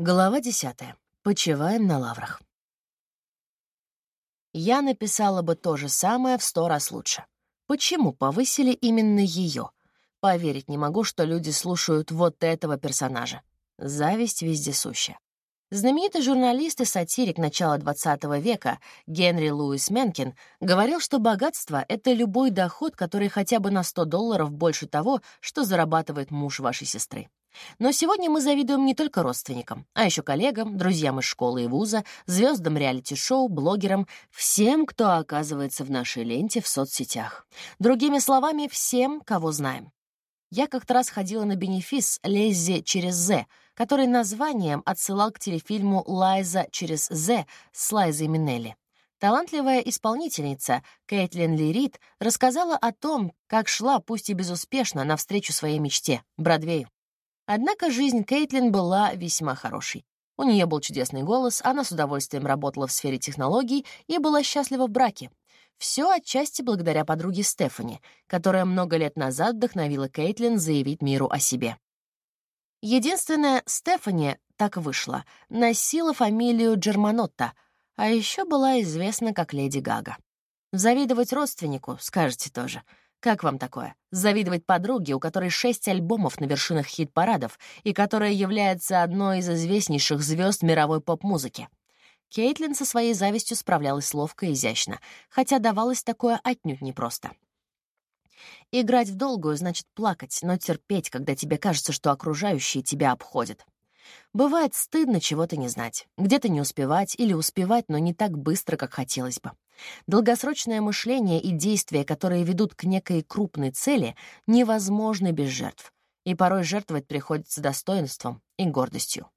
Глава десятая. Почиваем на лаврах. Я написала бы то же самое в сто раз лучше. Почему повысили именно ее? Поверить не могу, что люди слушают вот этого персонажа. Зависть вездесущая. Знаменитый журналист и сатирик начала XX века Генри Луис Менкин говорил, что богатство — это любой доход, который хотя бы на 100 долларов больше того, что зарабатывает муж вашей сестры. Но сегодня мы завидуем не только родственникам, а еще коллегам, друзьям из школы и вуза, звездам реалити-шоу, блогерам, всем, кто оказывается в нашей ленте в соцсетях. Другими словами, всем, кого знаем. Я как-то раз ходила на бенефис «Леззи через З», который названием отсылал к телефильму «Лайза через З» с Лайзой Минелли. Талантливая исполнительница Кейтлин Лирит рассказала о том, как шла, пусть и безуспешно, навстречу своей мечте — Бродвею. Однако жизнь Кейтлин была весьма хорошей. У нее был чудесный голос, она с удовольствием работала в сфере технологий и была счастлива в браке. Все отчасти благодаря подруге Стефани, которая много лет назад вдохновила Кейтлин заявить миру о себе. Единственная Стефани, так вышло, носила фамилию Джерманотта, а еще была известна как Леди Гага. Завидовать родственнику, скажете тоже — как вам такое? Завидовать подруге, у которой шесть альбомов на вершинах хит-парадов и которая является одной из известнейших звезд мировой поп-музыки. Кейтлин со своей завистью справлялась ловко и изящно, хотя давалось такое отнюдь непросто. Играть в долгую значит плакать, но терпеть, когда тебе кажется, что окружающие тебя обходят. Бывает стыдно чего-то не знать, где-то не успевать или успевать, но не так быстро, как хотелось бы. Долгосрочное мышление и действия, которые ведут к некой крупной цели, невозможны без жертв, и порой жертвовать приходится достоинством и гордостью.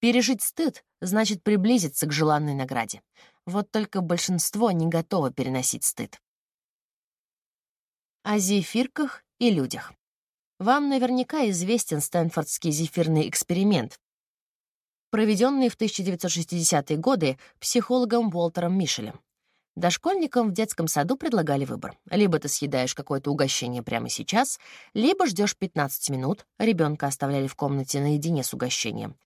Пережить стыд значит приблизиться к желанной награде. Вот только большинство не готово переносить стыд. О зефирках и людях. Вам наверняка известен Стэнфордский зефирный эксперимент, проведенный в 1960-е годы психологом Уолтером Мишелем. Дошкольникам в детском саду предлагали выбор. Либо ты съедаешь какое-то угощение прямо сейчас, либо ждешь 15 минут, ребенка оставляли в комнате наедине с угощением,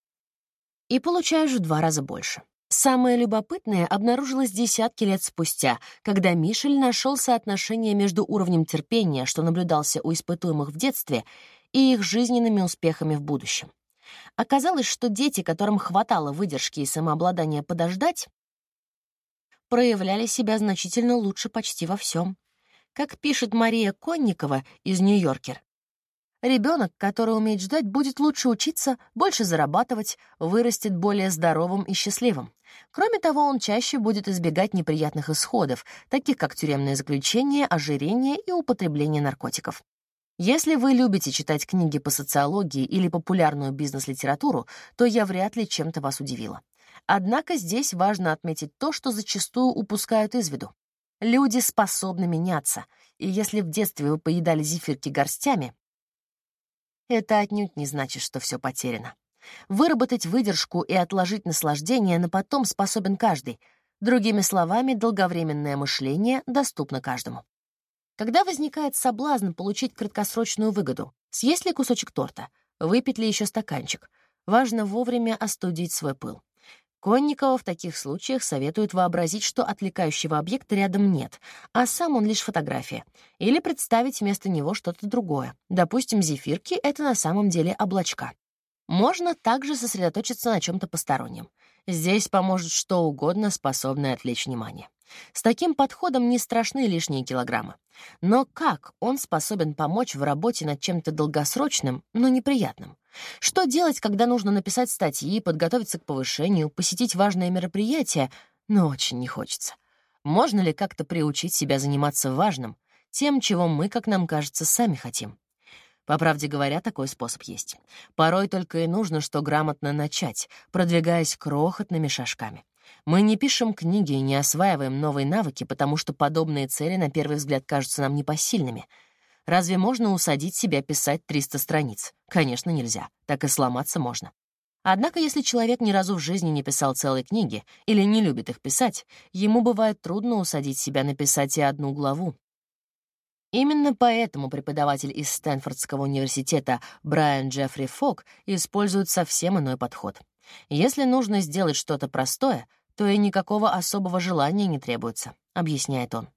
и получаешь в два раза больше. Самое любопытное обнаружилось десятки лет спустя, когда Мишель нашел соотношение между уровнем терпения, что наблюдался у испытуемых в детстве, и их жизненными успехами в будущем. Оказалось, что дети, которым хватало выдержки и самообладания подождать, проявляли себя значительно лучше почти во всем. Как пишет Мария Конникова из «Нью-Йоркер», Ребенок, который умеет ждать, будет лучше учиться, больше зарабатывать, вырастет более здоровым и счастливым. Кроме того, он чаще будет избегать неприятных исходов, таких как тюремное заключение, ожирение и употребление наркотиков. Если вы любите читать книги по социологии или популярную бизнес-литературу, то я вряд ли чем-то вас удивила. Однако здесь важно отметить то, что зачастую упускают из виду. Люди способны меняться, и если в детстве вы поедали зефирки горстями, это отнюдь не значит, что все потеряно. Выработать выдержку и отложить наслаждение на потом способен каждый. Другими словами, долговременное мышление доступно каждому. Когда возникает соблазн получить краткосрочную выгоду, съесть ли кусочек торта, выпить ли еще стаканчик, важно вовремя остудить свой пыл. Конникова в таких случаях советует вообразить, что отвлекающего объекта рядом нет, а сам он лишь фотография, или представить вместо него что-то другое. Допустим, зефирки — это на самом деле облачка. Можно также сосредоточиться на чем то постороннем. Здесь поможет что угодно, способное отвлечь внимание. С таким подходом не страшны лишние килограммы. Но как он способен помочь в работе над чем-то долгосрочным, но неприятным? Что делать, когда нужно написать статьи, подготовиться к повышению, посетить важное мероприятие, но очень не хочется? Можно ли как-то приучить себя заниматься важным, тем, чего мы, как нам кажется, сами хотим? По правде говоря, такой способ есть. Порой только и нужно, что грамотно начать, продвигаясь крохотными шажками. Мы не пишем книги и не осваиваем новые навыки, потому что подобные цели на первый взгляд кажутся нам непосильными. Разве можно усадить себя писать 300 страниц? Конечно, нельзя. Так и сломаться можно. Однако, если человек ни разу в жизни не писал целой книги или не любит их писать, ему бывает трудно усадить себя написать и одну главу. Именно поэтому преподаватель из Стэнфордского университета Брайан Джеффри Фок использует совсем иной подход — Если нужно сделать что-то простое, то и никакого особого желания не требуется, объясняет он.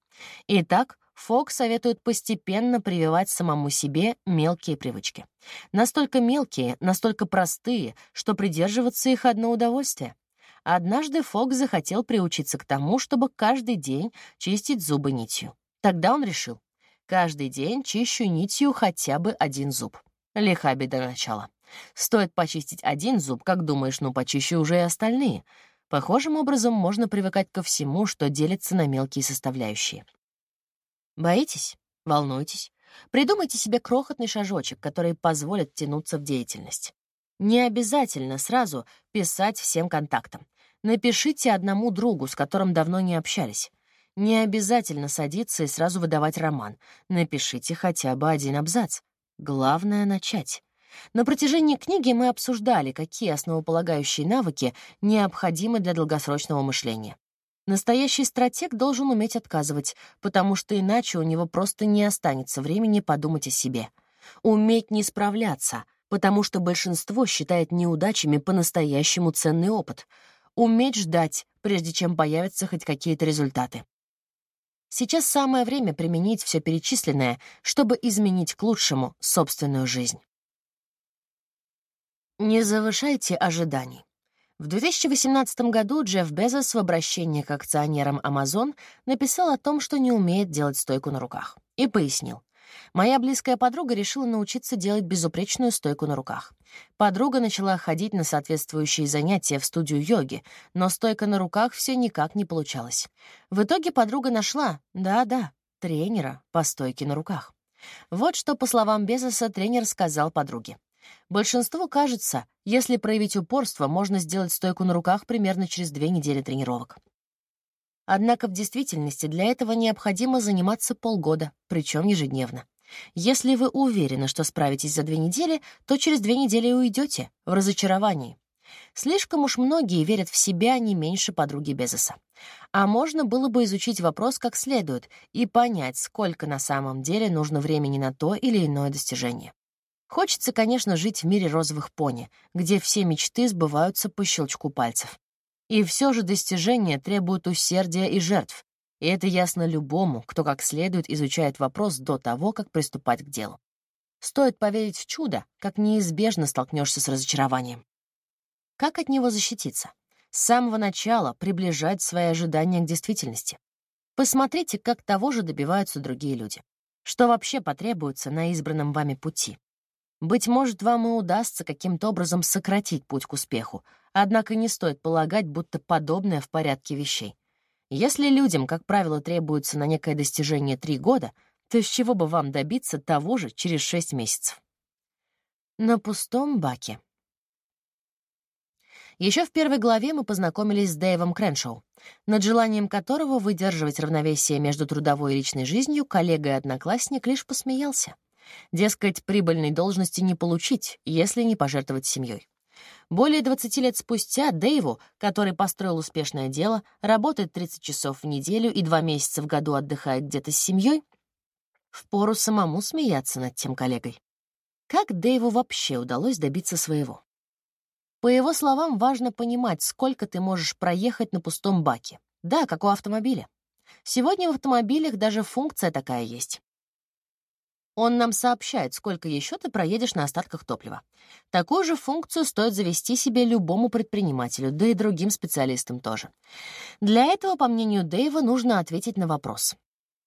Итак, Фок советует постепенно прививать самому себе мелкие привычки. Настолько мелкие, настолько простые, что придерживаться их одно удовольствие. Однажды Фок захотел приучиться к тому, чтобы каждый день чистить зубы нитью. Тогда он решил, каждый день чищу нитью хотя бы один зуб. Лиха беда начала. Стоит почистить один зуб, как думаешь, ну почищу уже и остальные. Похожим образом можно привыкать ко всему, что делится на мелкие составляющие. Боитесь? Волнуйтесь. Придумайте себе крохотный шажочек, который позволит тянуться в деятельность. Не обязательно сразу писать всем контактам. Напишите одному другу, с которым давно не общались. Не обязательно садиться и сразу выдавать роман. Напишите хотя бы один абзац. Главное — начать. На протяжении книги мы обсуждали, какие основополагающие навыки необходимы для долгосрочного мышления. Настоящий стратег должен уметь отказывать, потому что иначе у него просто не останется времени подумать о себе. Уметь не справляться, потому что большинство считает неудачами по-настоящему ценный опыт. Уметь ждать, прежде чем появятся хоть какие-то результаты. Сейчас самое время применить все перечисленное, чтобы изменить к лучшему собственную жизнь. Не завышайте ожиданий. В 2018 году Джефф Безос в обращении к акционерам Amazon написал о том, что не умеет делать стойку на руках, и пояснил. Моя близкая подруга решила научиться делать безупречную стойку на руках. Подруга начала ходить на соответствующие занятия в студию йоги, но стойка на руках все никак не получалась. В итоге подруга нашла, да-да, тренера по стойке на руках. Вот что, по словам Безоса, тренер сказал подруге. Большинству кажется, если проявить упорство, можно сделать стойку на руках примерно через две недели тренировок. Однако в действительности для этого необходимо заниматься полгода, причем ежедневно. Если вы уверены, что справитесь за две недели, то через две недели уйдете в разочаровании. Слишком уж многие верят в себя не меньше подруги Безоса. А можно было бы изучить вопрос как следует и понять, сколько на самом деле нужно времени на то или иное достижение. Хочется, конечно, жить в мире розовых пони, где все мечты сбываются по щелчку пальцев. И все же достижения требуют усердия и жертв, и это ясно любому, кто как следует изучает вопрос до того, как приступать к делу. Стоит поверить в чудо, как неизбежно столкнешься с разочарованием. Как от него защититься? С самого начала приближать свои ожидания к действительности. Посмотрите, как того же добиваются другие люди. Что вообще потребуется на избранном вами пути? Быть может, вам и удастся каким-то образом сократить путь к успеху, однако не стоит полагать, будто подобное в порядке вещей. Если людям, как правило, требуется на некое достижение три года, то с чего бы вам добиться того же через шесть месяцев? На пустом баке. Еще в первой главе мы познакомились с Дэйвом Креншоу, над желанием которого выдерживать равновесие между трудовой и личной жизнью коллега и одноклассник лишь посмеялся. Дескать, прибыльной должности не получить, если не пожертвовать семьей. Более 20 лет спустя Дэйву, который построил успешное дело, работает 30 часов в неделю и два месяца в году отдыхает где-то с семьей, впору самому смеяться над тем коллегой. Как Дэйву вообще удалось добиться своего? По его словам, важно понимать, сколько ты можешь проехать на пустом баке. Да, как у автомобиля. Сегодня в автомобилях даже функция такая есть. Он нам сообщает, сколько еще ты проедешь на остатках топлива. Такую же функцию стоит завести себе любому предпринимателю, да и другим специалистам тоже. Для этого, по мнению Дэйва, нужно ответить на вопрос.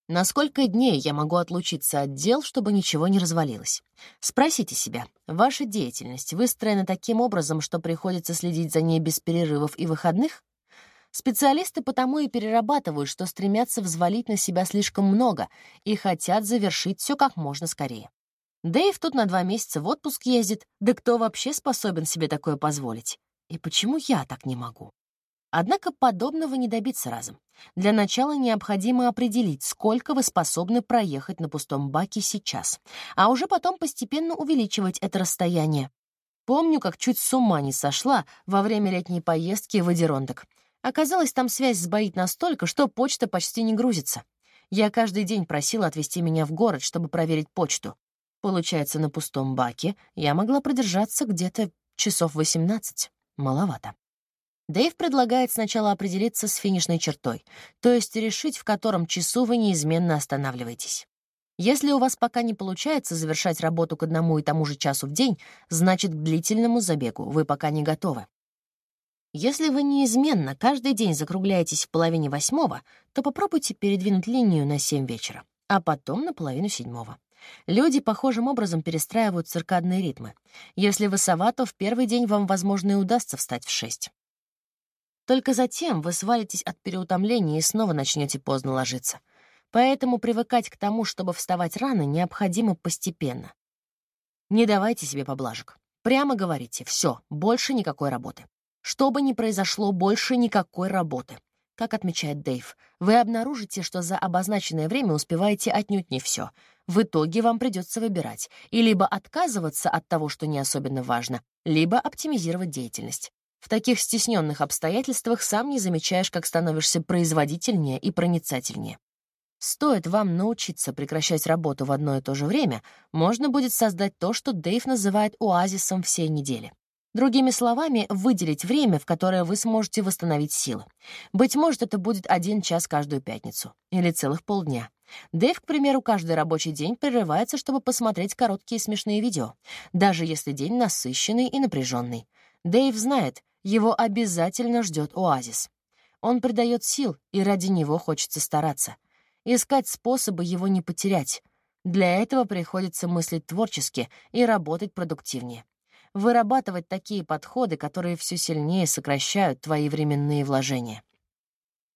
На сколько дней я могу отлучиться от дел, чтобы ничего не развалилось? Спросите себя, ваша деятельность выстроена таким образом, что приходится следить за ней без перерывов и выходных? Специалисты потому и перерабатывают, что стремятся взвалить на себя слишком много и хотят завершить все как можно скорее. Дэйв тут на два месяца в отпуск ездит, да кто вообще способен себе такое позволить? И почему я так не могу? Однако подобного не добиться разом. Для начала необходимо определить, сколько вы способны проехать на пустом баке сейчас, а уже потом постепенно увеличивать это расстояние. Помню, как чуть с ума не сошла во время летней поездки в Адерондок. Оказалось, там связь сбоит настолько, что почта почти не грузится. Я каждый день просила отвезти меня в город, чтобы проверить почту. Получается, на пустом баке я могла продержаться где-то часов 18. маловато. Дэйв предлагает сначала определиться с финишной чертой, то есть решить, в котором часу вы неизменно останавливаетесь. Если у вас пока не получается завершать работу к одному и тому же часу в день, значит, к длительному забегу вы пока не готовы. Если вы неизменно каждый день закругляетесь в половине восьмого, то попробуйте передвинуть линию на семь вечера, а потом на половину седьмого. Люди похожим образом перестраивают циркадные ритмы. Если вы сова, то в первый день вам, возможно, и удастся встать в шесть. Только затем вы свалитесь от переутомления и снова начнете поздно ложиться. Поэтому привыкать к тому, чтобы вставать рано, необходимо постепенно. Не давайте себе поблажек. Прямо говорите, все, больше никакой работы. Что бы ни произошло, больше никакой работы. Как отмечает Дэйв, вы обнаружите, что за обозначенное время успеваете отнюдь не все. В итоге вам придется выбирать и либо отказываться от того, что не особенно важно, либо оптимизировать деятельность. В таких стесненных обстоятельствах сам не замечаешь, как становишься производительнее и проницательнее. Стоит вам научиться прекращать работу в одно и то же время, можно будет создать то, что Дэйв называет оазисом всей недели. Другими словами, выделить время, в которое вы сможете восстановить силы. Быть может, это будет один час каждую пятницу или целых полдня. Дэйв, к примеру, каждый рабочий день прерывается, чтобы посмотреть короткие смешные видео, даже если день насыщенный и напряженный. Дэйв знает, его обязательно ждет оазис. Он придает сил, и ради него хочется стараться. Искать способы его не потерять. Для этого приходится мыслить творчески и работать продуктивнее. Вырабатывать такие подходы, которые все сильнее сокращают твои временные вложения.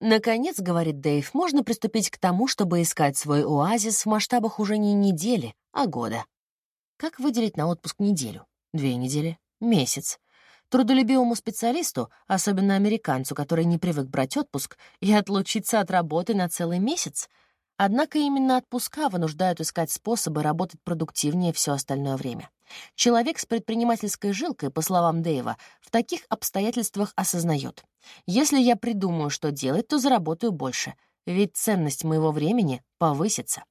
Наконец, говорит Дэйв, можно приступить к тому, чтобы искать свой оазис в масштабах уже не недели, а года. Как выделить на отпуск неделю? Две недели? Месяц? Трудолюбивому специалисту, особенно американцу, который не привык брать отпуск, и отлучиться от работы на целый месяц. Однако именно отпуска вынуждают искать способы работать продуктивнее все остальное время. Человек с предпринимательской жилкой, по словам Дэйва, в таких обстоятельствах осознает. Если я придумаю, что делать, то заработаю больше, ведь ценность моего времени повысится.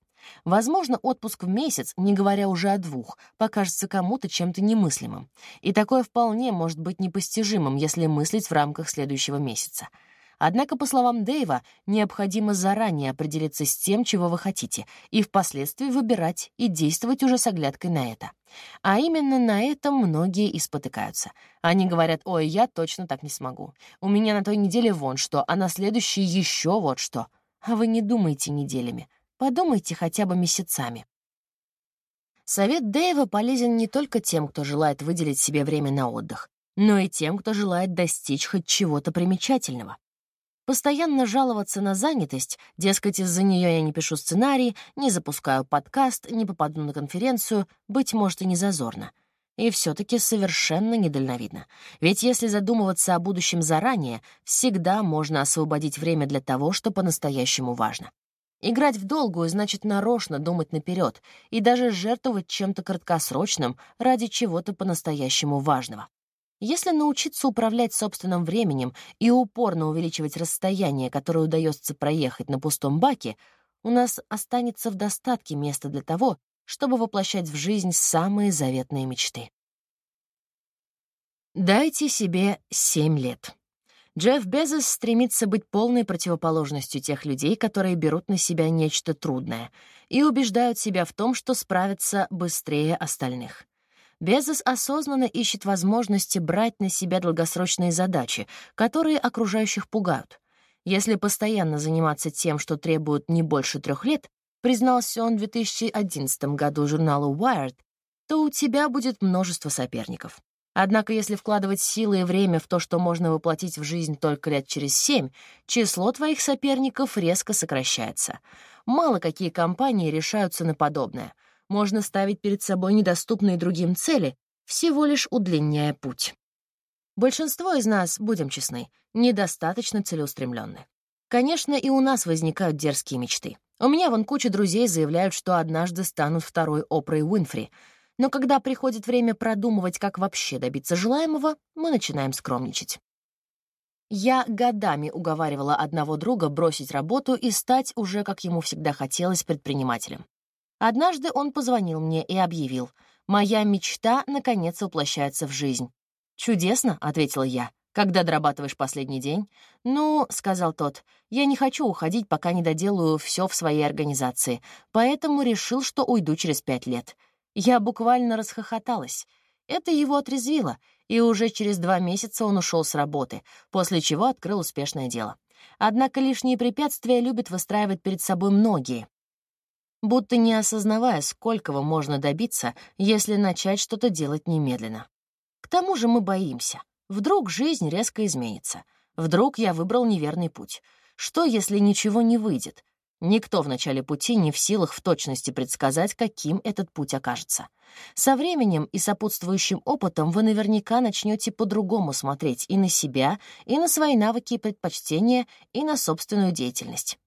Возможно, отпуск в месяц, не говоря уже о двух, покажется кому-то чем-то немыслимым. И такое вполне может быть непостижимым, если мыслить в рамках следующего месяца. Однако, по словам Дэйва, необходимо заранее определиться с тем, чего вы хотите, и впоследствии выбирать и действовать уже с оглядкой на это. А именно на этом многие и спотыкаются. Они говорят, ой, я точно так не смогу. У меня на той неделе вон что, а на следующей еще вот что. А вы не думайте неделями. Подумайте хотя бы месяцами. Совет Дэйва полезен не только тем, кто желает выделить себе время на отдых, но и тем, кто желает достичь хоть чего-то примечательного. Постоянно жаловаться на занятость, дескать, из-за нее я не пишу сценарий, не запускаю подкаст, не попаду на конференцию, быть может, и не зазорно. И все-таки совершенно недальновидно. Ведь если задумываться о будущем заранее, всегда можно освободить время для того, что по-настоящему важно. Играть в долгую значит нарочно думать наперед и даже жертвовать чем-то краткосрочным ради чего-то по-настоящему важного. Если научиться управлять собственным временем и упорно увеличивать расстояние, которое удается проехать на пустом баке, у нас останется в достатке места для того, чтобы воплощать в жизнь самые заветные мечты. Дайте себе семь лет. Джефф Безос стремится быть полной противоположностью тех людей, которые берут на себя нечто трудное и убеждают себя в том, что справятся быстрее остальных. Безос осознанно ищет возможности брать на себя долгосрочные задачи, которые окружающих пугают. Если постоянно заниматься тем, что требует не больше трех лет, признался он в 2011 году журналу Wired, то у тебя будет множество соперников. Однако если вкладывать силы и время в то, что можно воплотить в жизнь только лет через семь, число твоих соперников резко сокращается. Мало какие компании решаются на подобное. Можно ставить перед собой недоступные другим цели, всего лишь удлиняя путь. Большинство из нас, будем честны, недостаточно целеустремленны. Конечно, и у нас возникают дерзкие мечты. У меня вон куча друзей заявляют, что однажды станут второй Опрой Уинфри — но когда приходит время продумывать, как вообще добиться желаемого, мы начинаем скромничать. Я годами уговаривала одного друга бросить работу и стать уже, как ему всегда хотелось, предпринимателем. Однажды он позвонил мне и объявил, «Моя мечта, наконец, воплощается в жизнь. «Чудесно», — ответила я. «Когда дорабатываешь последний день?» «Ну», — сказал тот, — «я не хочу уходить, пока не доделаю все в своей организации, поэтому решил, что уйду через пять лет». Я буквально расхохоталась. Это его отрезвило, и уже через два месяца он ушел с работы, после чего открыл успешное дело. Однако лишние препятствия любят выстраивать перед собой многие, будто не осознавая, сколького можно добиться, если начать что-то делать немедленно. К тому же мы боимся. Вдруг жизнь резко изменится. Вдруг я выбрал неверный путь. Что, если ничего не выйдет? Никто в начале пути не в силах в точности предсказать, каким этот путь окажется. Со временем и сопутствующим опытом вы наверняка начнете по-другому смотреть и на себя, и на свои навыки и предпочтения, и на собственную деятельность.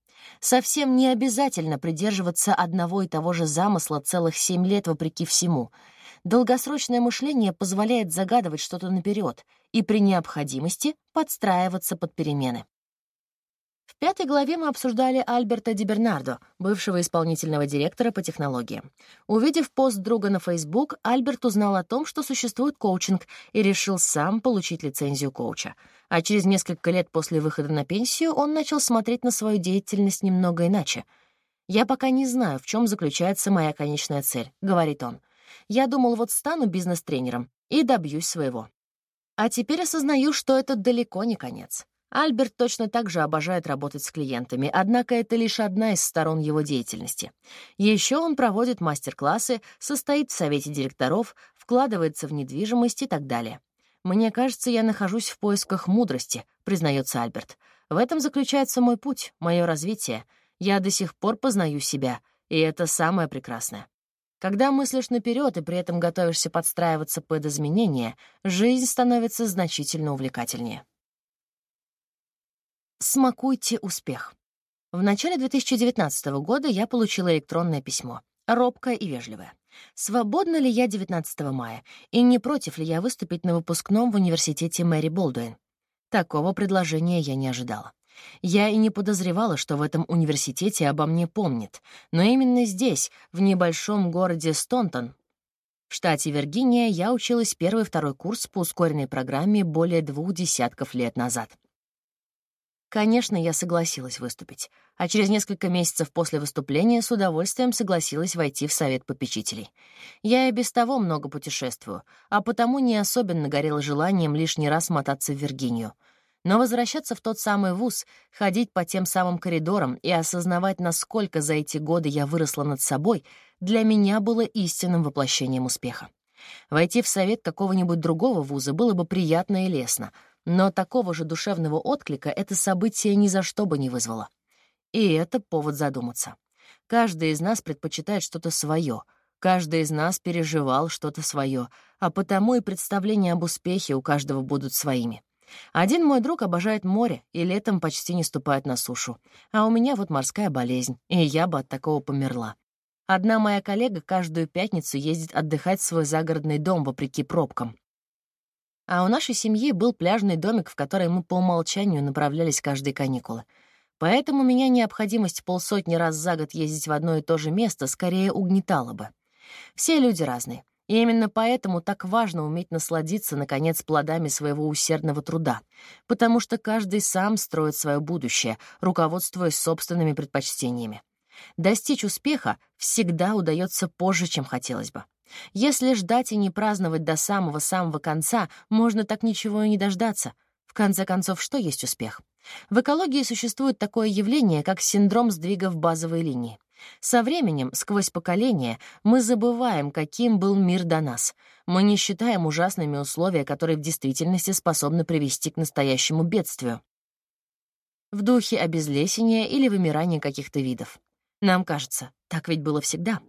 Совсем не обязательно придерживаться одного и того же замысла целых семь лет вопреки всему — Долгосрочное мышление позволяет загадывать что-то наперед и при необходимости подстраиваться под перемены. В пятой главе мы обсуждали Альберта Ди Бернардо, бывшего исполнительного директора по технологиям. Увидев пост друга на Facebook, Альберт узнал о том, что существует коучинг, и решил сам получить лицензию коуча. А через несколько лет после выхода на пенсию он начал смотреть на свою деятельность немного иначе. «Я пока не знаю, в чем заключается моя конечная цель», — говорит он. Я думал, вот стану бизнес-тренером и добьюсь своего. А теперь осознаю, что это далеко не конец. Альберт точно так же обожает работать с клиентами, однако это лишь одна из сторон его деятельности. Еще он проводит мастер-классы, состоит в совете директоров, вкладывается в недвижимость и так далее. «Мне кажется, я нахожусь в поисках мудрости», — признается Альберт. «В этом заключается мой путь, мое развитие. Я до сих пор познаю себя, и это самое прекрасное. Когда мыслишь наперед и при этом готовишься подстраиваться под изменения, жизнь становится значительно увлекательнее. Смакуйте успех. В начале 2019 года я получила электронное письмо, робкое и вежливое. Свободна ли я 19 мая, и не против ли я выступить на выпускном в университете Мэри Болдуин? Такого предложения я не ожидала. Я и не подозревала, что в этом университете обо мне помнят, но именно здесь, в небольшом городе Стонтон, в штате Виргиния, я училась первый и второй курс по ускоренной программе более двух десятков лет назад. Конечно, я согласилась выступить, а через несколько месяцев после выступления с удовольствием согласилась войти в совет попечителей. Я и без того много путешествую, а потому не особенно горела желанием лишний раз мотаться в Виргинию — но возвращаться в тот самый вуз, ходить по тем самым коридорам и осознавать, насколько за эти годы я выросла над собой, для меня было истинным воплощением успеха. Войти в совет какого-нибудь другого вуза было бы приятно и лестно, но такого же душевного отклика это событие ни за что бы не вызвало. И это повод задуматься. Каждый из нас предпочитает что-то свое, каждый из нас переживал что-то свое, а потому и представления об успехе у каждого будут своими. Один мой друг обожает море и летом почти не ступает на сушу. А у меня вот морская болезнь, и я бы от такого померла. Одна моя коллега каждую пятницу ездит отдыхать в свой загородный дом вопреки пробкам. А у нашей семьи был пляжный домик, в который мы по умолчанию направлялись каждые каникулы. Поэтому меня необходимость полсотни раз за год ездить в одно и то же место скорее угнетала бы. Все люди разные. И именно поэтому так важно уметь насладиться, наконец, плодами своего усердного труда, потому что каждый сам строит свое будущее, руководствуясь собственными предпочтениями. Достичь успеха всегда удается позже, чем хотелось бы. Если ждать и не праздновать до самого-самого конца, можно так ничего и не дождаться. В конце концов, что есть успех? В экологии существует такое явление, как синдром сдвига в базовой линии. Со временем, сквозь поколения, мы забываем, каким был мир до нас. Мы не считаем ужасными условия, которые в действительности способны привести к настоящему бедствию. В духе обезлесения или вымирания каких-то видов. Нам кажется, так ведь было всегда.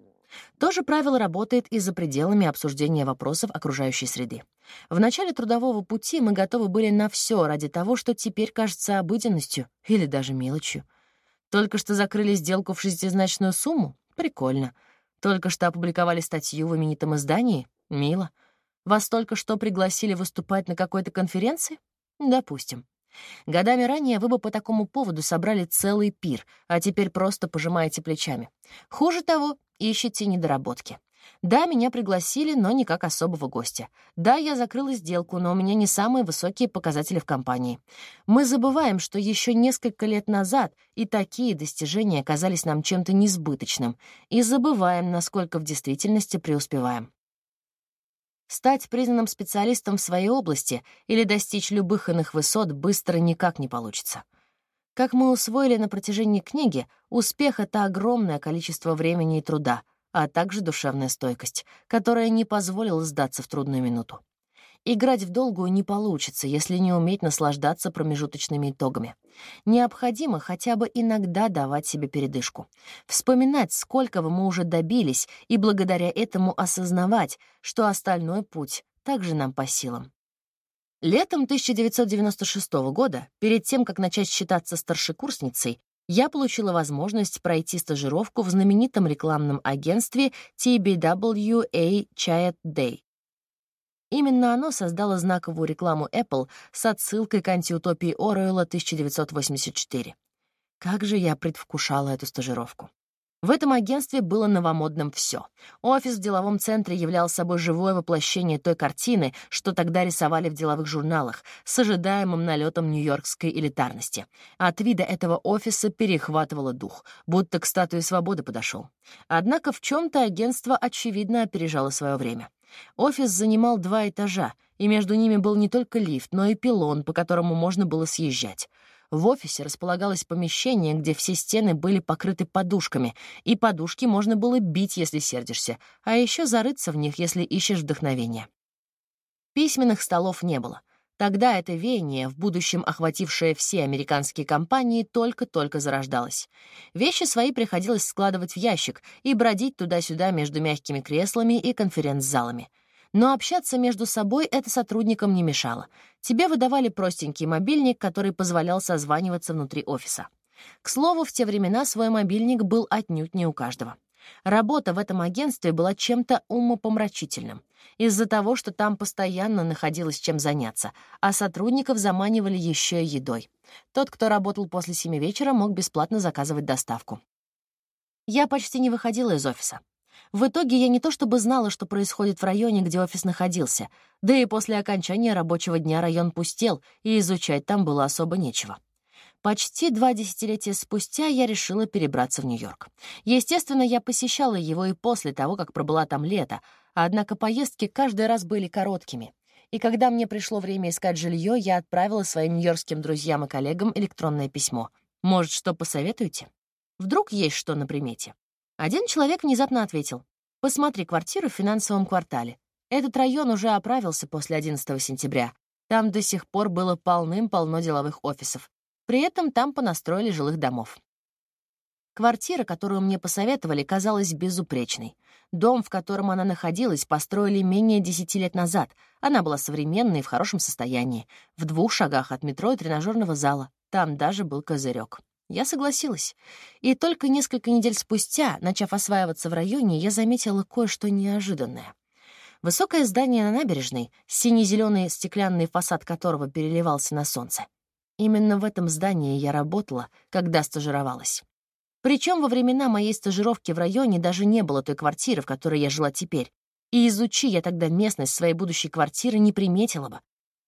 То же правило работает и за пределами обсуждения вопросов окружающей среды. В начале трудового пути мы готовы были на все ради того, что теперь кажется обыденностью или даже мелочью. Только что закрыли сделку в шестизначную сумму? Прикольно. Только что опубликовали статью в именитом издании? Мило. Вас только что пригласили выступать на какой-то конференции? Допустим. Годами ранее вы бы по такому поводу собрали целый пир, а теперь просто пожимаете плечами. Хуже того, ищете недоработки. Да, меня пригласили, но не как особого гостя. Да, я закрыла сделку, но у меня не самые высокие показатели в компании. Мы забываем, что еще несколько лет назад и такие достижения оказались нам чем-то несбыточным, и забываем, насколько в действительности преуспеваем. Стать признанным специалистом в своей области или достичь любых иных высот быстро никак не получится. Как мы усвоили на протяжении книги, успех — это огромное количество времени и труда, а также душевная стойкость, которая не позволила сдаться в трудную минуту. Играть в долгую не получится, если не уметь наслаждаться промежуточными итогами. Необходимо хотя бы иногда давать себе передышку. Вспоминать, сколько мы уже добились, и благодаря этому осознавать, что остальной путь также нам по силам. Летом 1996 года, перед тем, как начать считаться старшекурсницей, я получила возможность пройти стажировку в знаменитом рекламном агентстве TBWA Chiat Day. Именно оно создало знаковую рекламу Apple с отсылкой к антиутопии Оруэлла 1984. Как же я предвкушала эту стажировку. В этом агентстве было новомодным все. Офис в деловом центре являл собой живое воплощение той картины, что тогда рисовали в деловых журналах, с ожидаемым налетом нью-йоркской элитарности. От вида этого офиса перехватывало дух, будто к статуе свободы подошел. Однако в чем-то агентство, очевидно, опережало свое время. Офис занимал два этажа, и между ними был не только лифт, но и пилон, по которому можно было съезжать. В офисе располагалось помещение, где все стены были покрыты подушками, и подушки можно было бить, если сердишься, а еще зарыться в них, если ищешь вдохновения. Письменных столов не было. Тогда это веяние, в будущем охватившее все американские компании, только-только зарождалось. Вещи свои приходилось складывать в ящик и бродить туда-сюда между мягкими креслами и конференц-залами — но общаться между собой это сотрудникам не мешало. Тебе выдавали простенький мобильник, который позволял созваниваться внутри офиса. К слову, в те времена свой мобильник был отнюдь не у каждого. Работа в этом агентстве была чем-то умопомрачительным. Из-за того, что там постоянно находилось чем заняться, а сотрудников заманивали еще и едой. Тот, кто работал после семи вечера, мог бесплатно заказывать доставку. Я почти не выходила из офиса. В итоге я не то чтобы знала, что происходит в районе, где офис находился, да и после окончания рабочего дня район пустел, и изучать там было особо нечего. Почти два десятилетия спустя я решила перебраться в Нью-Йорк. Естественно, я посещала его и после того, как пробыла там лето, однако поездки каждый раз были короткими. И когда мне пришло время искать жилье, я отправила своим нью-йоркским друзьям и коллегам электронное письмо. Может, что посоветуете? Вдруг есть что на примете? Один человек внезапно ответил. «Посмотри квартиру в финансовом квартале. Этот район уже оправился после 11 сентября. Там до сих пор было полным-полно деловых офисов. При этом там понастроили жилых домов. Квартира, которую мне посоветовали, казалась безупречной. Дом, в котором она находилась, построили менее десяти лет назад. Она была современной и в хорошем состоянии. В двух шагах от метро и тренажерного зала. Там даже был козырек. Я согласилась. И только несколько недель спустя, начав осваиваться в районе, я заметила кое-что неожиданное. Высокое здание на набережной, сине-зеленый стеклянный фасад которого переливался на солнце. Именно в этом здании я работала, когда стажировалась. Причем во времена моей стажировки в районе даже не было той квартиры, в которой я жила теперь. И изучи я тогда местность своей будущей квартиры, не приметила бы.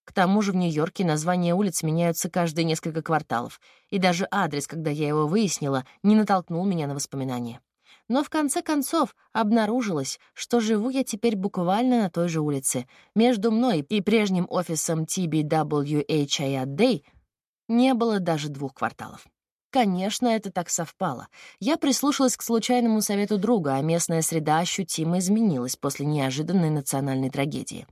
К тому же в Нью-Йорке названия улиц меняются каждые несколько кварталов, и даже адрес, когда я его выяснила, не натолкнул меня на воспоминания. Но в конце концов обнаружилось, что живу я теперь буквально на той же улице. Между мной и прежним офисом TBWHIA не было даже двух кварталов. Конечно, это так совпало. Я прислушалась к случайному совету друга, а местная среда ощутимо изменилась после неожиданной национальной трагедии.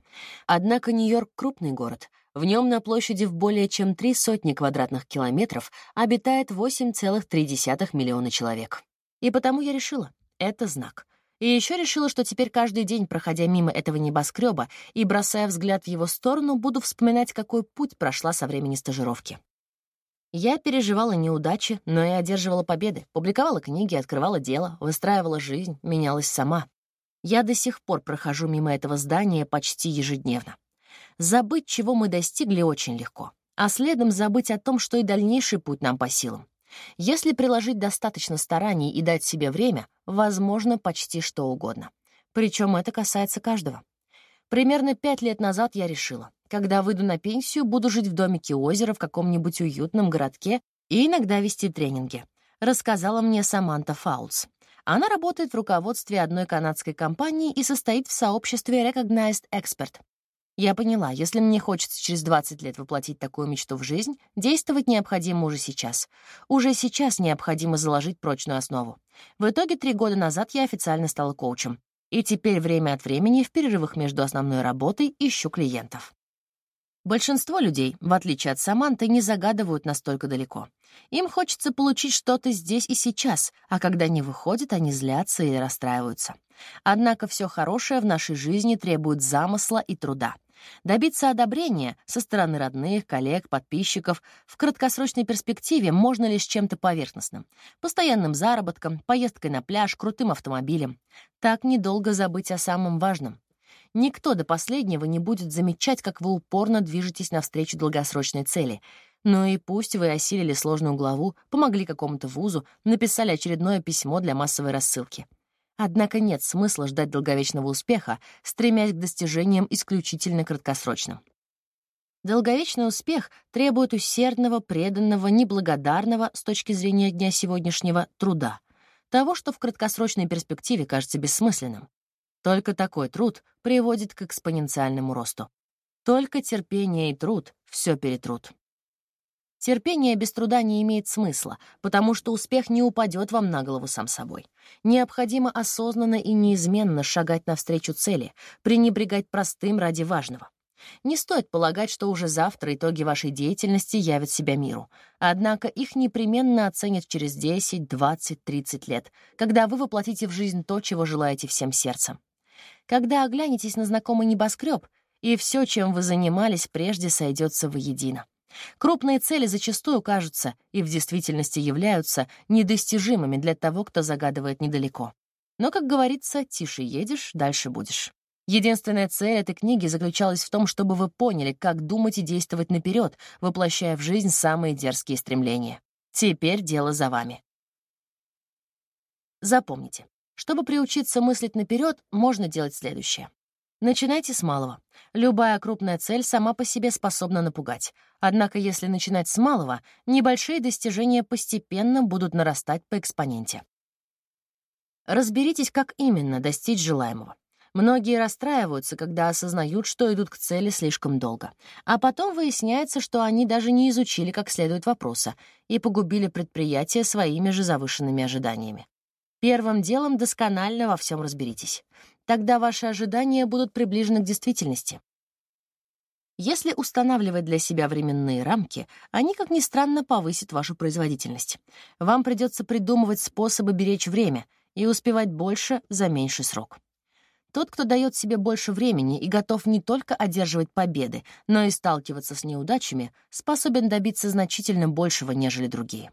Однако Нью-Йорк — крупный город. В нем на площади в более чем три сотни квадратных километров обитает 8,3 миллиона человек. И потому я решила — это знак. И еще решила, что теперь каждый день, проходя мимо этого небоскреба и бросая взгляд в его сторону, буду вспоминать, какой путь прошла со времени стажировки. Я переживала неудачи, но и одерживала победы, публиковала книги, открывала дело, выстраивала жизнь, менялась сама. Я до сих пор прохожу мимо этого здания почти ежедневно. Забыть, чего мы достигли, очень легко, а следом забыть о том, что и дальнейший путь нам по силам. Если приложить достаточно стараний и дать себе время, возможно почти что угодно. Причем это касается каждого. Примерно пять лет назад я решила, когда выйду на пенсию, буду жить в домике озера в каком-нибудь уютном городке и иногда вести тренинги. Рассказала мне Саманта Фаулс. Она работает в руководстве одной канадской компании и состоит в сообществе Recognized Expert. Я поняла, если мне хочется через 20 лет воплотить такую мечту в жизнь, действовать необходимо уже сейчас. Уже сейчас необходимо заложить прочную основу. В итоге три года назад я официально стала коучем. И теперь время от времени в перерывах между основной работой ищу клиентов. Большинство людей, в отличие от Саманты, не загадывают настолько далеко. Им хочется получить что-то здесь и сейчас, а когда не выходит, они злятся или расстраиваются. Однако все хорошее в нашей жизни требует замысла и труда. Добиться одобрения со стороны родных, коллег, подписчиков в краткосрочной перспективе можно лишь чем-то поверхностным. Постоянным заработком, поездкой на пляж, крутым автомобилем. Так недолго забыть о самом важном. Никто до последнего не будет замечать, как вы упорно движетесь навстречу долгосрочной цели. Но и пусть вы осилили сложную главу, помогли какому-то вузу, написали очередное письмо для массовой рассылки. Однако нет смысла ждать долговечного успеха, стремясь к достижениям исключительно краткосрочным. Долговечный успех требует усердного, преданного, неблагодарного с точки зрения дня сегодняшнего труда, того, что в краткосрочной перспективе кажется бессмысленным. Только такой труд приводит к экспоненциальному росту. Только терпение и труд все перетрут. Терпение без труда не имеет смысла, потому что успех не упадет вам на голову сам собой. Необходимо осознанно и неизменно шагать навстречу цели, пренебрегать простым ради важного. Не стоит полагать, что уже завтра итоги вашей деятельности явят себя миру. Однако их непременно оценят через 10, 20, 30 лет, когда вы воплотите в жизнь то, чего желаете всем сердцем когда оглянетесь на знакомый небоскреб, и все, чем вы занимались, прежде сойдется воедино. Крупные цели зачастую кажутся и в действительности являются недостижимыми для того, кто загадывает недалеко. Но, как говорится, тише едешь, дальше будешь. Единственная цель этой книги заключалась в том, чтобы вы поняли, как думать и действовать наперед, воплощая в жизнь самые дерзкие стремления. Теперь дело за вами. Запомните, чтобы приучиться мыслить наперед, можно делать следующее. Начинайте с малого. Любая крупная цель сама по себе способна напугать. Однако, если начинать с малого, небольшие достижения постепенно будут нарастать по экспоненте. Разберитесь, как именно достичь желаемого. Многие расстраиваются, когда осознают, что идут к цели слишком долго. А потом выясняется, что они даже не изучили как следует вопроса и погубили предприятие своими же завышенными ожиданиями. Первым делом досконально во всем разберитесь. Тогда ваши ожидания будут приближены к действительности. Если устанавливать для себя временные рамки, они, как ни странно, повысят вашу производительность. Вам придется придумывать способы беречь время и успевать больше за меньший срок. Тот, кто дает себе больше времени и готов не только одерживать победы, но и сталкиваться с неудачами, способен добиться значительно большего, нежели другие.